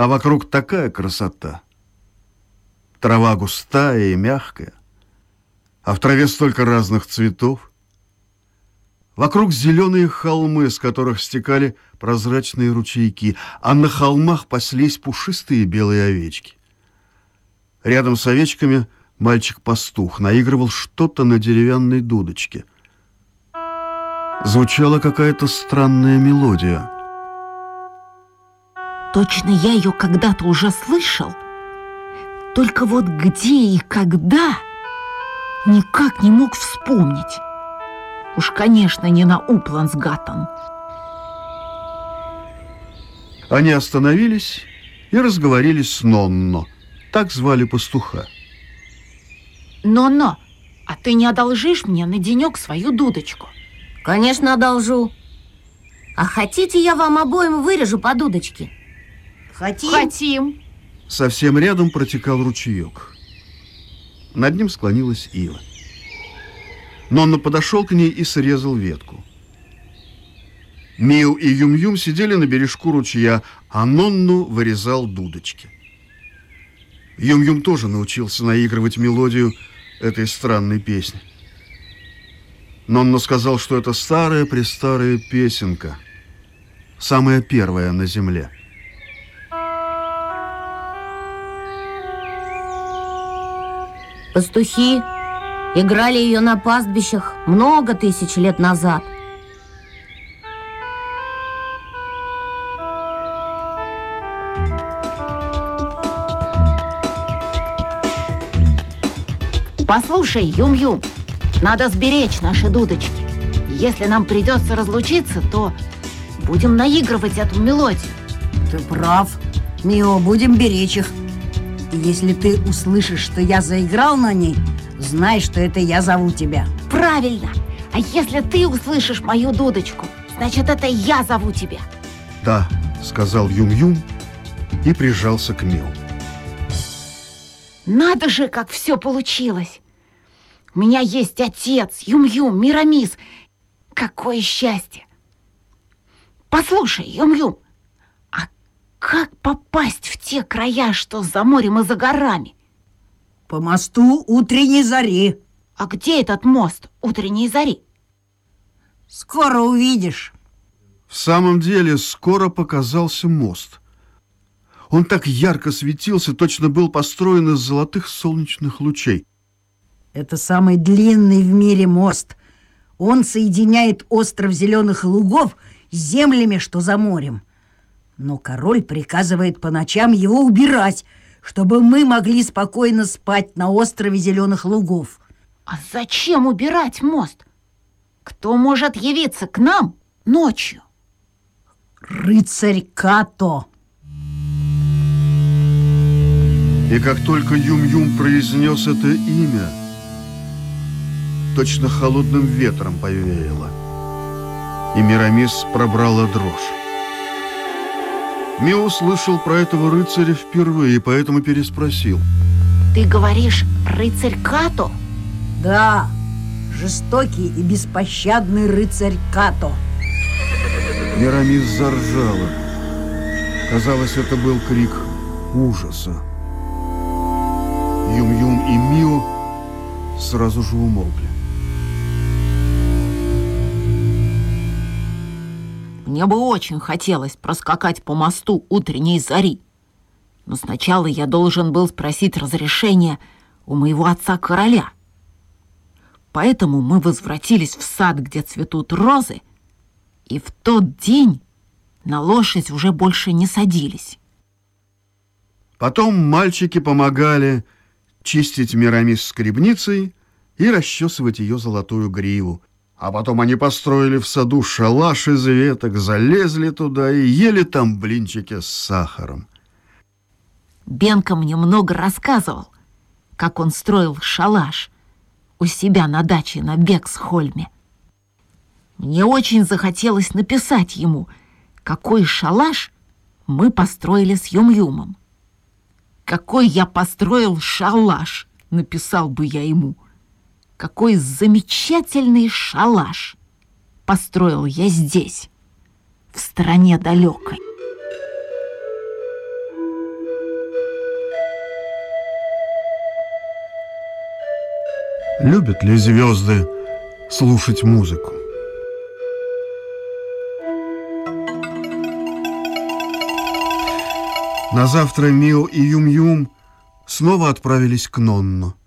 А вокруг такая красота. Трава густая и мягкая, а в траве столько разных цветов. Вокруг зеленые холмы, с которых стекали прозрачные ручейки, а на холмах паслись пушистые белые овечки. Рядом с овечками мальчик-пастух наигрывал что-то на деревянной дудочке. Звучала какая-то странная мелодия. Точно я ее когда-то уже слышал. Только вот где и когда никак не мог вспомнить. Уж, конечно, не на Уплансгаттен. Они остановились и разговорились с Нонно. Так звали пастуха. Но-но, а ты не одолжишь мне на денек свою дудочку? Конечно, одолжу. А хотите, я вам обоим вырежу по дудочке? Хотим? Хотим. Совсем рядом протекал ручеек. Над ним склонилась ива. Нонна подошел к ней и срезал ветку. Миу и Юм-Юм сидели на бережку ручья, а Нонну вырезал дудочки. Юм-Юм тоже научился наигрывать мелодию этой странной песни. Нонна сказал, что это старая-престарая песенка, самая первая на земле. Пастухи играли ее на пастбищах много тысяч лет назад. Послушай, Юм-Юм, надо сберечь наши дудочки. Если нам придется разлучиться, то будем наигрывать эту мелодию. Ты прав. Мио, будем беречь их. И если ты услышишь, что я заиграл на ней, знай, что это я зову тебя. Правильно. А если ты услышишь мою дудочку, значит, это я зову тебя. Да, сказал Юм-Юм и прижался к Мио. Надо же, как все получилось. У меня есть отец, Юм-Юм, Мирамис. Какое счастье! Послушай, Юм-Юм, как попасть в те края, что за морем и за горами? По мосту утренней зари. А где этот мост утренней зари? Скоро увидишь. В самом деле, скоро показался мост. Он так ярко светился, точно был построен из золотых солнечных лучей. Это самый длинный в мире мост. Он соединяет остров Зеленых Лугов с землями, что за морем. Но король приказывает по ночам его убирать, чтобы мы могли спокойно спать на острове Зеленых Лугов. А зачем убирать мост? Кто может явиться к нам ночью? Рыцарь Като. И как только Юм-Юм произнес это имя, точно холодным ветром повеяло. И Мирамис пробрала дрожь. Мио услышал про этого рыцаря впервые, поэтому переспросил. Ты говоришь, рыцарь Като? Да, жестокий и беспощадный рыцарь Като. Мирамис заржала. Казалось, это был крик ужаса. Юм-Юм и Мио сразу же умолкли. Мне бы очень хотелось проскакать по мосту утренней зари. Но сначала я должен был спросить разрешения у моего отца-короля. Поэтому мы возвратились в сад, где цветут розы, и в тот день на лошадь уже больше не садились. Потом мальчики помогали чистить Мирамис скребницей и расчесывать ее золотую гриву, а потом они построили в саду шалаш из веток, залезли туда и ели там блинчики с сахаром. Бенка мне много рассказывал, как он строил шалаш у себя на даче на Бексхольме. Мне очень захотелось написать ему, какой шалаш мы построили с Юм-Юмом. «Какой я построил шалаш!» — написал бы я ему — какой замечательный шалаш построил я здесь, в стране далекой. Любят ли звезды слушать музыку? На завтра Мил и Юм-Юм снова отправились к Нонну.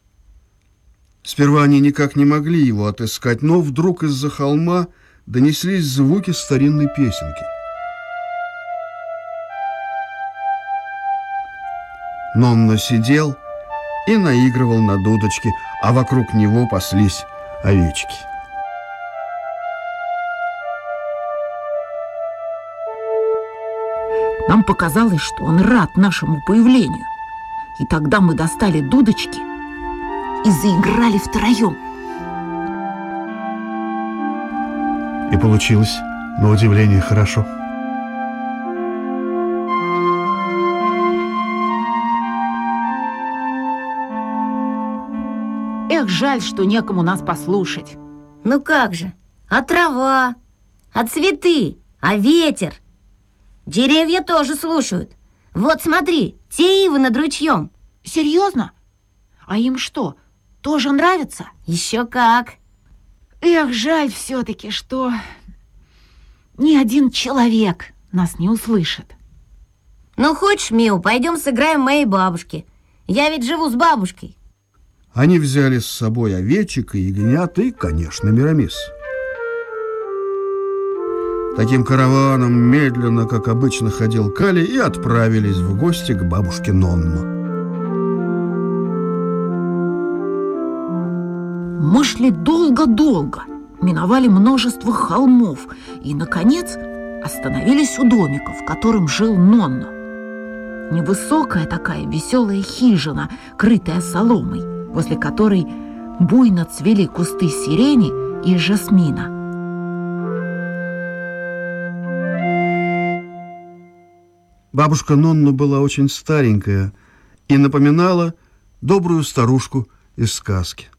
Сперва они никак не могли его отыскать, но вдруг из-за холма донеслись звуки старинной песенки. Нонно сидел и наигрывал на дудочке, а вокруг него паслись овечки. Нам показалось, что он рад нашему появлению. И тогда мы достали дудочки и заиграли втроем. И получилось, на удивление, хорошо. Эх, жаль, что некому нас послушать. Ну как же? А трава? А цветы? А ветер? Деревья тоже слушают. Вот смотри, те ивы над ручьем. Серьезно? А им что, тоже нравится? Еще как. Эх, жаль все-таки, что ни один человек нас не услышит. Ну, хочешь, Миу, пойдем сыграем моей бабушке. Я ведь живу с бабушкой. Они взяли с собой овечек и ягнят и, конечно, Мирамис. Таким караваном медленно, как обычно, ходил Кали и отправились в гости к бабушке Нонну. Мы шли долго-долго, миновали множество холмов и, наконец, остановились у домика, в котором жил Нонно. Невысокая такая веселая хижина, крытая соломой, возле которой буйно цвели кусты сирени и жасмина. Бабушка Нонна была очень старенькая и напоминала добрую старушку из сказки.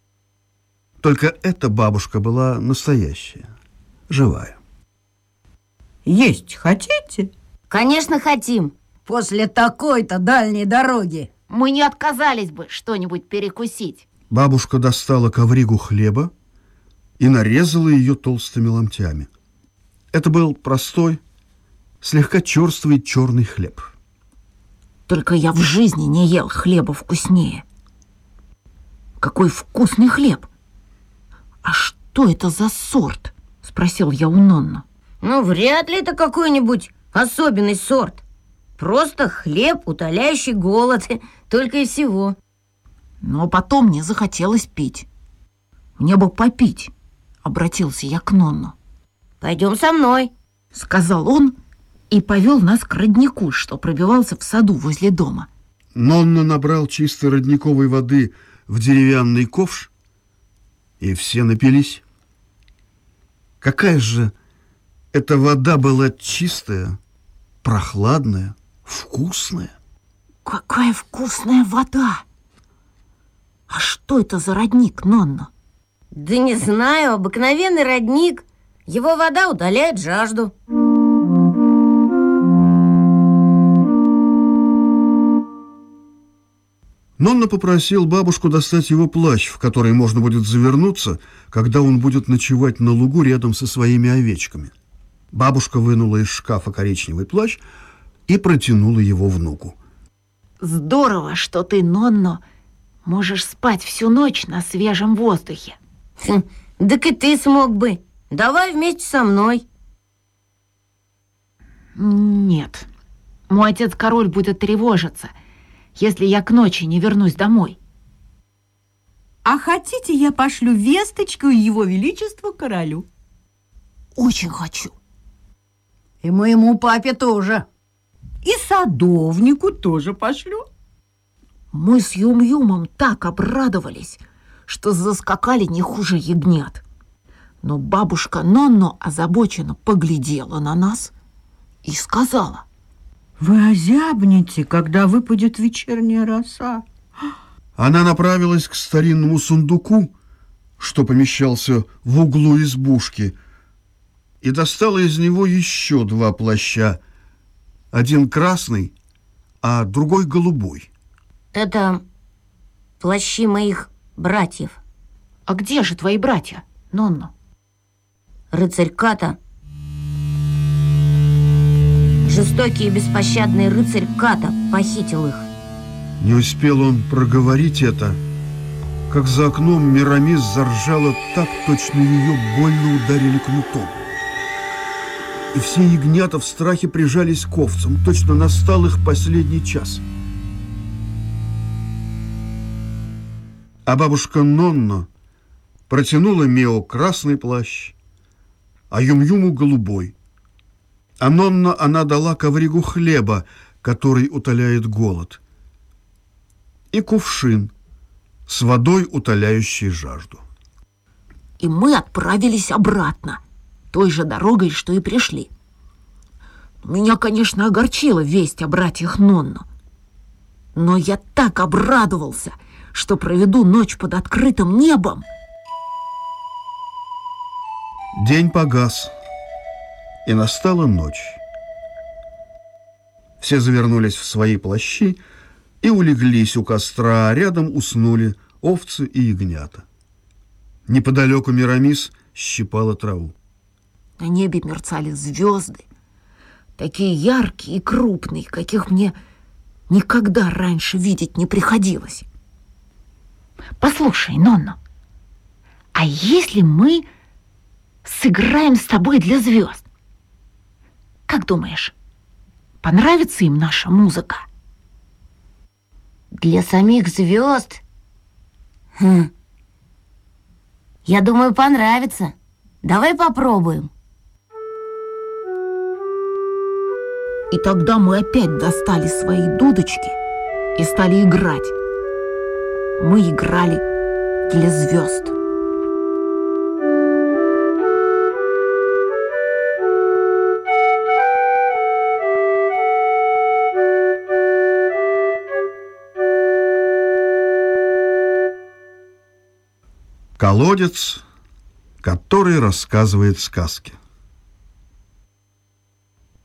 Только эта бабушка была настоящая, живая. Есть хотите? Конечно, хотим. После такой-то дальней дороги. Мы не отказались бы что-нибудь перекусить. Бабушка достала ковригу хлеба и нарезала ее толстыми ломтями. Это был простой, слегка черствый черный хлеб. Только я в жизни не ел хлеба вкуснее. Какой вкусный хлеб! А что это за сорт? Спросил я у Нонна. Ну, вряд ли это какой-нибудь особенный сорт. Просто хлеб, утоляющий голод, только и всего. Но потом мне захотелось пить. Мне бы попить, обратился я к Нонну. Пойдем со мной. Сказал он и повел нас к роднику, что пробивался в саду возле дома. Нонна набрал чистой родниковой воды в деревянный ковш, и все напились. Какая же эта вода была чистая, прохладная, вкусная. Какая вкусная вода! А что это за родник, Нонна? Да не знаю, обыкновенный родник. Его вода удаляет жажду. Нонна попросил бабушку достать его плащ, в который можно будет завернуться, когда он будет ночевать на лугу рядом со своими овечками. Бабушка вынула из шкафа коричневый плащ и протянула его внуку. Здорово, что ты, Нонно, можешь спать всю ночь на свежем воздухе. Хм, так и ты смог бы. Давай вместе со мной. Нет, мой отец-король будет тревожиться, если я к ночи не вернусь домой. А хотите, я пошлю весточку его величеству королю? Очень хочу. И моему папе тоже. И садовнику тоже пошлю. Мы с Юм-Юмом так обрадовались, что заскакали не хуже ягнят. Но бабушка Нонно озабоченно поглядела на нас и сказала, Вы озябнете, когда выпадет вечерняя роса. Она направилась к старинному сундуку, что помещался в углу избушки, и достала из него еще два плаща, один красный, а другой голубой. Это плащи моих братьев. А где же твои братья, Нонно? Рыцарь Ката. Жестокий и беспощадный рыцарь Ката похитил их. Не успел он проговорить это, как за окном Мирамис заржала так, точно ее больно ударили кнутом. И все ягнята в страхе прижались к овцам, точно настал их последний час. А бабушка Нонно протянула Мео красный плащ, а Юм-Юму голубой. А Нонно она дала ковригу хлеба, который утоляет голод, и кувшин с водой, утоляющей жажду. И мы отправились обратно, той же дорогой, что и пришли. Меня, конечно, огорчила весть о братьях Нонно. Но я так обрадовался, что проведу ночь под открытым небом. День погас, и настала ночь. Все завернулись в свои плащи и улеглись у костра, а рядом уснули овцы и ягнята. Неподалеку Мирамис щипала траву. На небе мерцали звезды, такие яркие и крупные, каких мне никогда раньше видеть не приходилось. Послушай, Нонно, а если мы сыграем с тобой для звезд? Как думаешь, понравится им наша музыка? Для самих звезд? Хм. Я думаю, понравится. Давай попробуем. И тогда мы опять достали свои дудочки и стали играть. Мы играли для звезд. Колодец, который рассказывает сказки.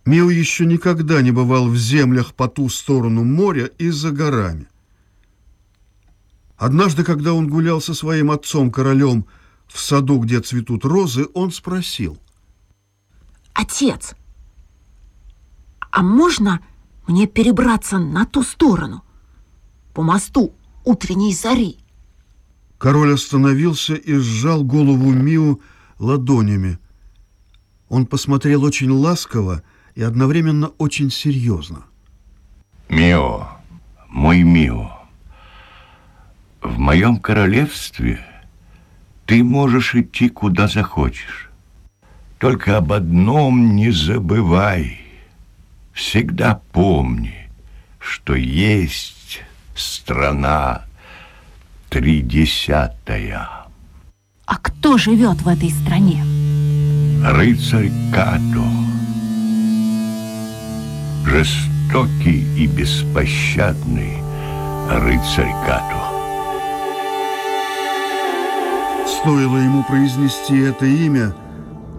Мио еще никогда не бывал в землях по ту сторону моря и за горами. Однажды, когда он гулял со своим отцом-королем в саду, где цветут розы, он спросил. Отец, а можно мне перебраться на ту сторону, по мосту утренней зари? Король остановился и сжал голову Миу ладонями. Он посмотрел очень ласково и одновременно очень серьезно. Мио, мой Мио, в моем королевстве ты можешь идти куда захочешь. Только об одном не забывай. Всегда помни, что есть страна тридесятая. А кто живет в этой стране? Рыцарь Като. Жестокий и беспощадный рыцарь Като. Стоило ему произнести это имя,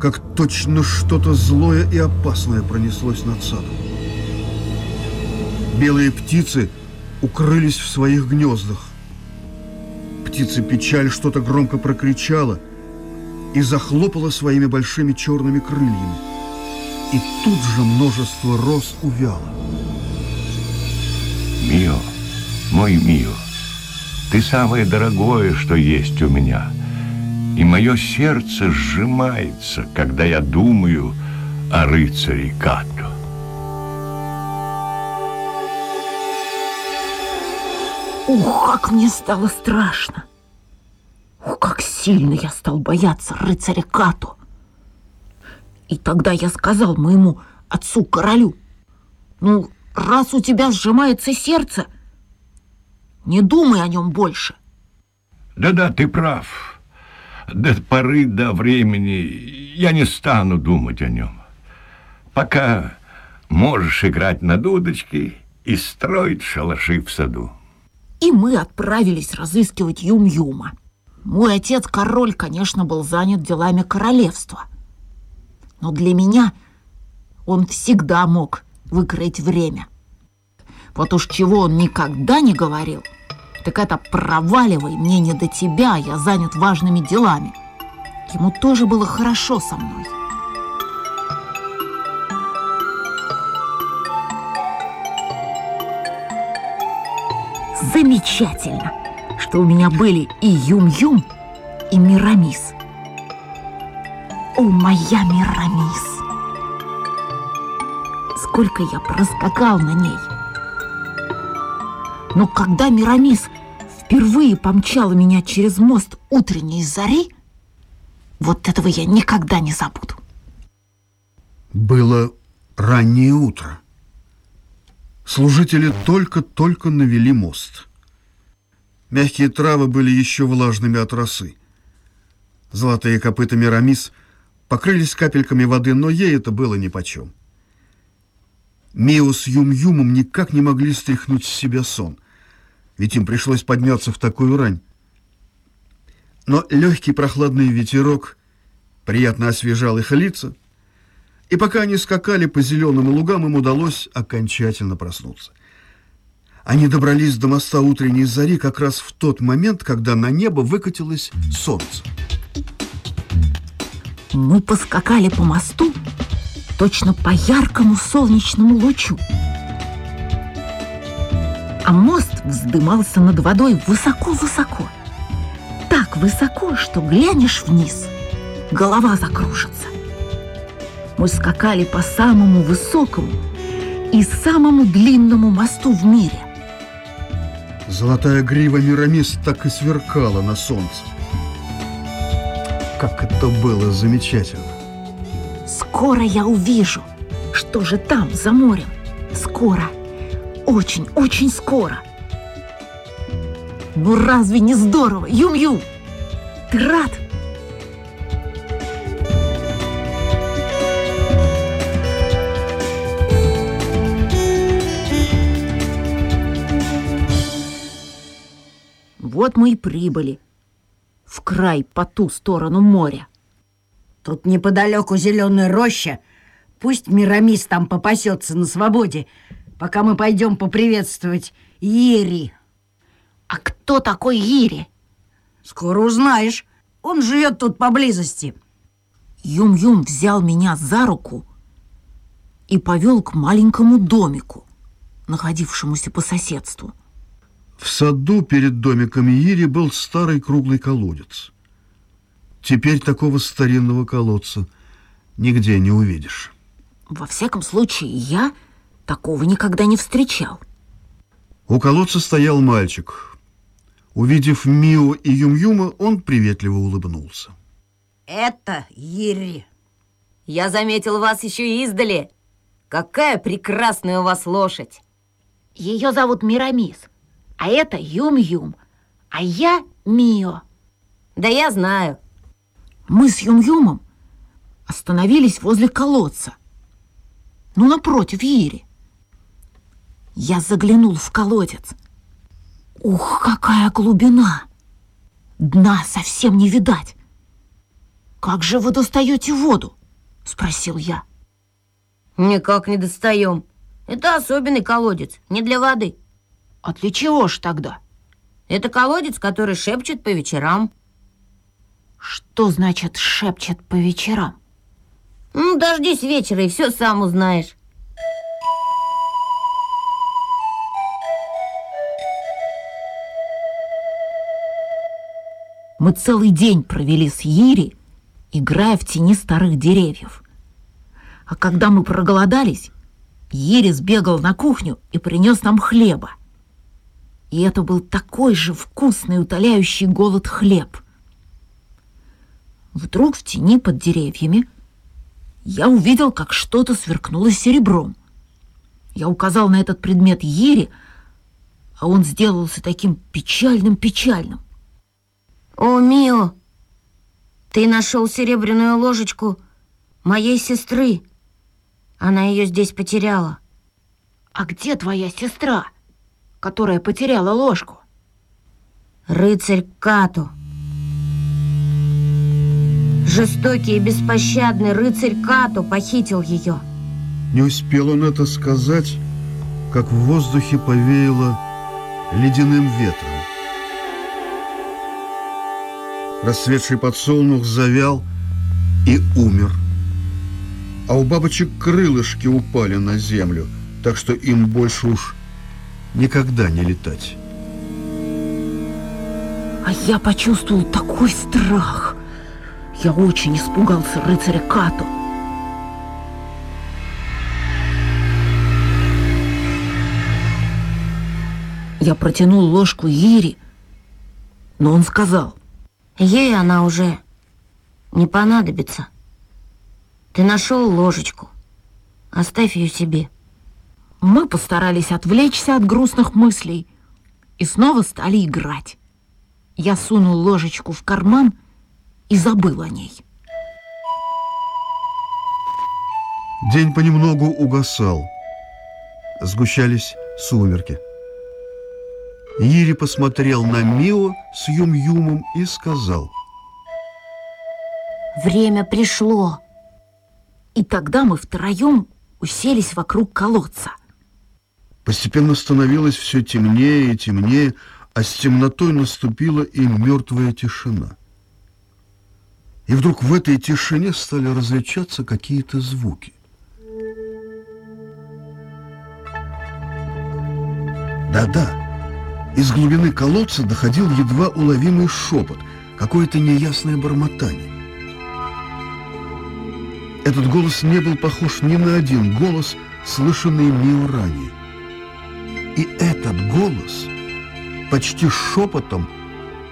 как точно что-то злое и опасное пронеслось над садом. Белые птицы укрылись в своих гнездах. Птица печаль что-то громко прокричала и захлопала своими большими черными крыльями. И тут же множество роз увяло. Мио, мой Мио, ты самое дорогое, что есть у меня. И мое сердце сжимается, когда я думаю о рыцаре Като. Ух, как мне стало страшно! Ух, как сильно я стал бояться рыцаря Като! И тогда я сказал моему отцу-королю, ну, раз у тебя сжимается сердце, не думай о нем больше. Да-да, ты прав. До поры до времени я не стану думать о нем. Пока можешь играть на дудочке и строить шалаши в саду. И мы отправились разыскивать Юм-Юма. Мой отец-король, конечно, был занят делами королевства. Но для меня он всегда мог выкроить время. Вот уж чего он никогда не говорил, Так это проваливай, мне не до тебя, я занят важными делами. Ему тоже было хорошо со мной. Замечательно, что у меня были и Юм-Юм, и Мирамис. О, моя Мирамис! Сколько я проскакал на ней! Но когда Мирамис впервые помчала меня через мост утренней зари, вот этого я никогда не забуду. Было раннее утро. Служители только-только навели мост. Мягкие травы были еще влажными от росы. Золотые копыта Мирамис покрылись капельками воды, но ей это было нипочем. Мио с Юм-Юмом никак не могли стряхнуть с себя сон, ведь им пришлось подняться в такую рань. Но легкий прохладный ветерок приятно освежал их лица, и пока они скакали по зеленым лугам, им удалось окончательно проснуться. Они добрались до моста утренней зари как раз в тот момент, когда на небо выкатилось солнце. Мы поскакали по мосту точно по яркому солнечному лучу. А мост вздымался над водой высоко-высоко. Так высоко, что глянешь вниз, голова закружится. Мы скакали по самому высокому и самому длинному мосту в мире. Золотая грива Мирамис так и сверкала на солнце. Как это было замечательно! Скоро я увижу, что же там, за морем. Скоро. Очень-очень скоро. Ну разве не здорово, Юм-Юм? Ты рад? Вот мы и прибыли. В край по ту сторону моря. Тут неподалеку зеленая роща. Пусть Мирамис там попасется на свободе, пока мы пойдем поприветствовать Ири. А кто такой Ири? Скоро узнаешь. Он живет тут поблизости. Юм-Юм взял меня за руку и повел к маленькому домику, находившемуся по соседству. В саду перед домиком Ири был старый круглый колодец. Теперь такого старинного колодца нигде не увидишь. Во всяком случае, я такого никогда не встречал. У колодца стоял мальчик. Увидев Мио и Юм-Юма, он приветливо улыбнулся. Это Ири. Я заметил вас еще издали. Какая прекрасная у вас лошадь. Ее зовут Мирамис, а это Юм-Юм, а я Мио. Да я знаю. Мы с Юм-Юмом остановились возле колодца. Ну, напротив Ири. Я заглянул в колодец. Ух, какая глубина! Дна совсем не видать. «Как же вы достаете воду?» — спросил я. Никак не достаем. Это особенный колодец, не для воды. «А для чего ж тогда?» Это колодец, который шепчет по вечерам. Что значит шепчет по вечерам? Ну, дождись вечера, и все сам узнаешь. Мы целый день провели с Ири, играя в тени старых деревьев. А когда мы проголодались, Ири сбегал на кухню и принес нам хлеба. И это был такой же вкусный, утоляющий голод хлеб. Вдруг в тени под деревьями я увидел, как что-то сверкнуло серебром. Я указал на этот предмет Ири, а он сделался таким печальным-печальным. О, Мио, ты нашел серебряную ложечку моей сестры. Она ее здесь потеряла. «А где твоя сестра, которая потеряла ложку?» Рыцарь Като. Жестокий и беспощадный рыцарь Като похитил ее. Не успел он это сказать, как в воздухе повеяло ледяным ветром. Расцветший подсолнух завял и умер. А у бабочек крылышки упали на землю, так что им больше уж никогда не летать. А я почувствовал такой страх. Я очень испугался рыцаря Като. Я протянул ложку Ире, но он сказал, Ей она уже не понадобится. Ты нашел ложечку. Оставь ее себе. Мы постарались отвлечься от грустных мыслей и снова стали играть. Я сунул ложечку в карман и забыл о ней. День понемногу угасал. Сгущались сумерки. Ири посмотрел на Мио с Юм-Юмом и сказал. Время пришло. И тогда мы втроем уселись вокруг колодца. Постепенно становилось все темнее и темнее, а с темнотой наступила и мертвая тишина. И вдруг в этой тишине стали различаться какие-то звуки. Да-да, из глубины колодца доходил едва уловимый шепот, какое-то неясное бормотание. Этот голос не был похож ни на один голос, слышанный Мио ранее. И этот голос почти шепотом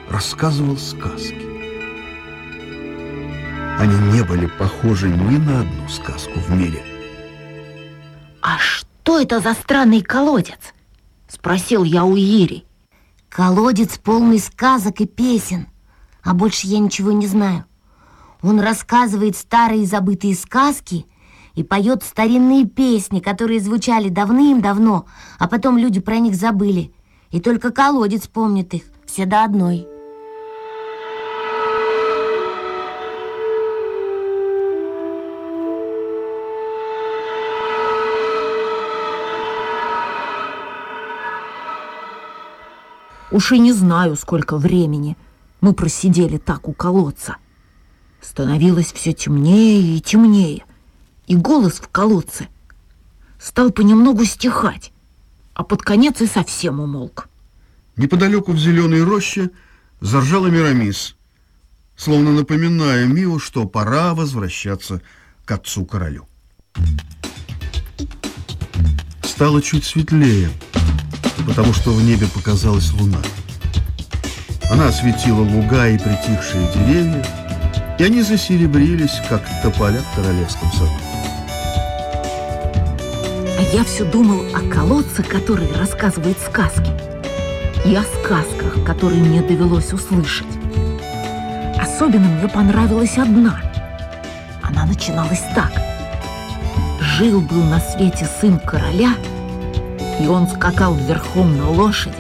рассказывал сказки. Они не были похожи ни на одну сказку в мире. «А что это за странный колодец?» — спросил я у Ири. Колодец полный сказок и песен. А больше я ничего не знаю. Он рассказывает старые забытые сказки и поет старинные песни, которые звучали давным-давно, а потом люди про них забыли. И только колодец помнит их, все до одной. Уж и не знаю, сколько времени мы просидели так у колодца. Становилось все темнее и темнее, и голос в колодце стал понемногу стихать, а под конец и совсем умолк. Неподалеку в зеленой роще заржала Мирамис, словно напоминая Мио, что пора возвращаться к отцу-королю. Стало чуть светлее, потому что в небе показалась луна. Она осветила луга и притихшие деревья, и они засеребрились, как тополя в королевском саду. Я все думал о колодце, который рассказывает сказки, и о сказках, которые мне довелось услышать. Особенно мне понравилась одна. Она начиналась так. Жил-был на свете сын короля, и он скакал верхом на лошади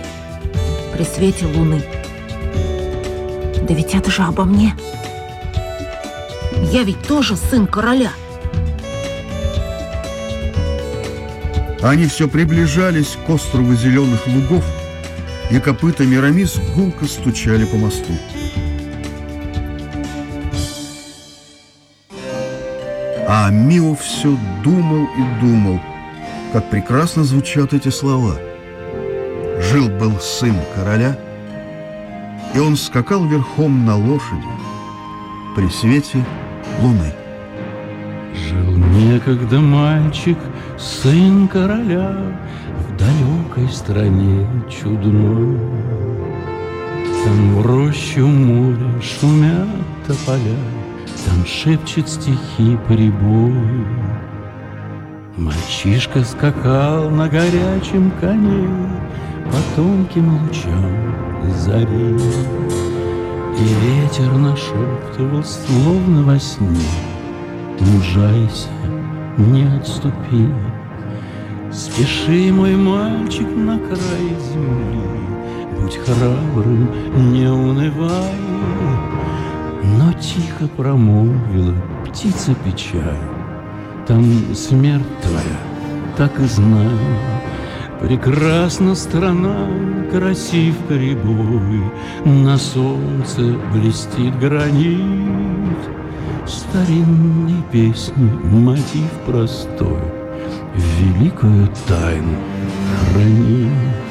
при свете луны. Да ведь это же обо мне. Я ведь тоже сын короля. Они все приближались к острову зеленых лугов, и копыта Мирамис гулко стучали по мосту. А Мио все думал и думал, как прекрасно звучат эти слова. Жил-был сын короля, и он скакал верхом на лошади при свете луны. Жил некогда мальчик, сын короля, В далекой стране чудной. Там в рощу моря шумят тополя, Там шепчет стихи прибой. Мальчишка скакал на горячем коне По тонким лучам зари. И ветер нашептывал, словно во сне, Мужайся, не отступи. Спеши, мой мальчик, на край земли, Будь храбрым, не унывай. Но тихо промолвила птица печаль, Там смерть твоя, так и знаю. Прекрасна страна, красив прибой, На солнце блестит гранит. Старинной песни мотив простой Великую тайну хранит.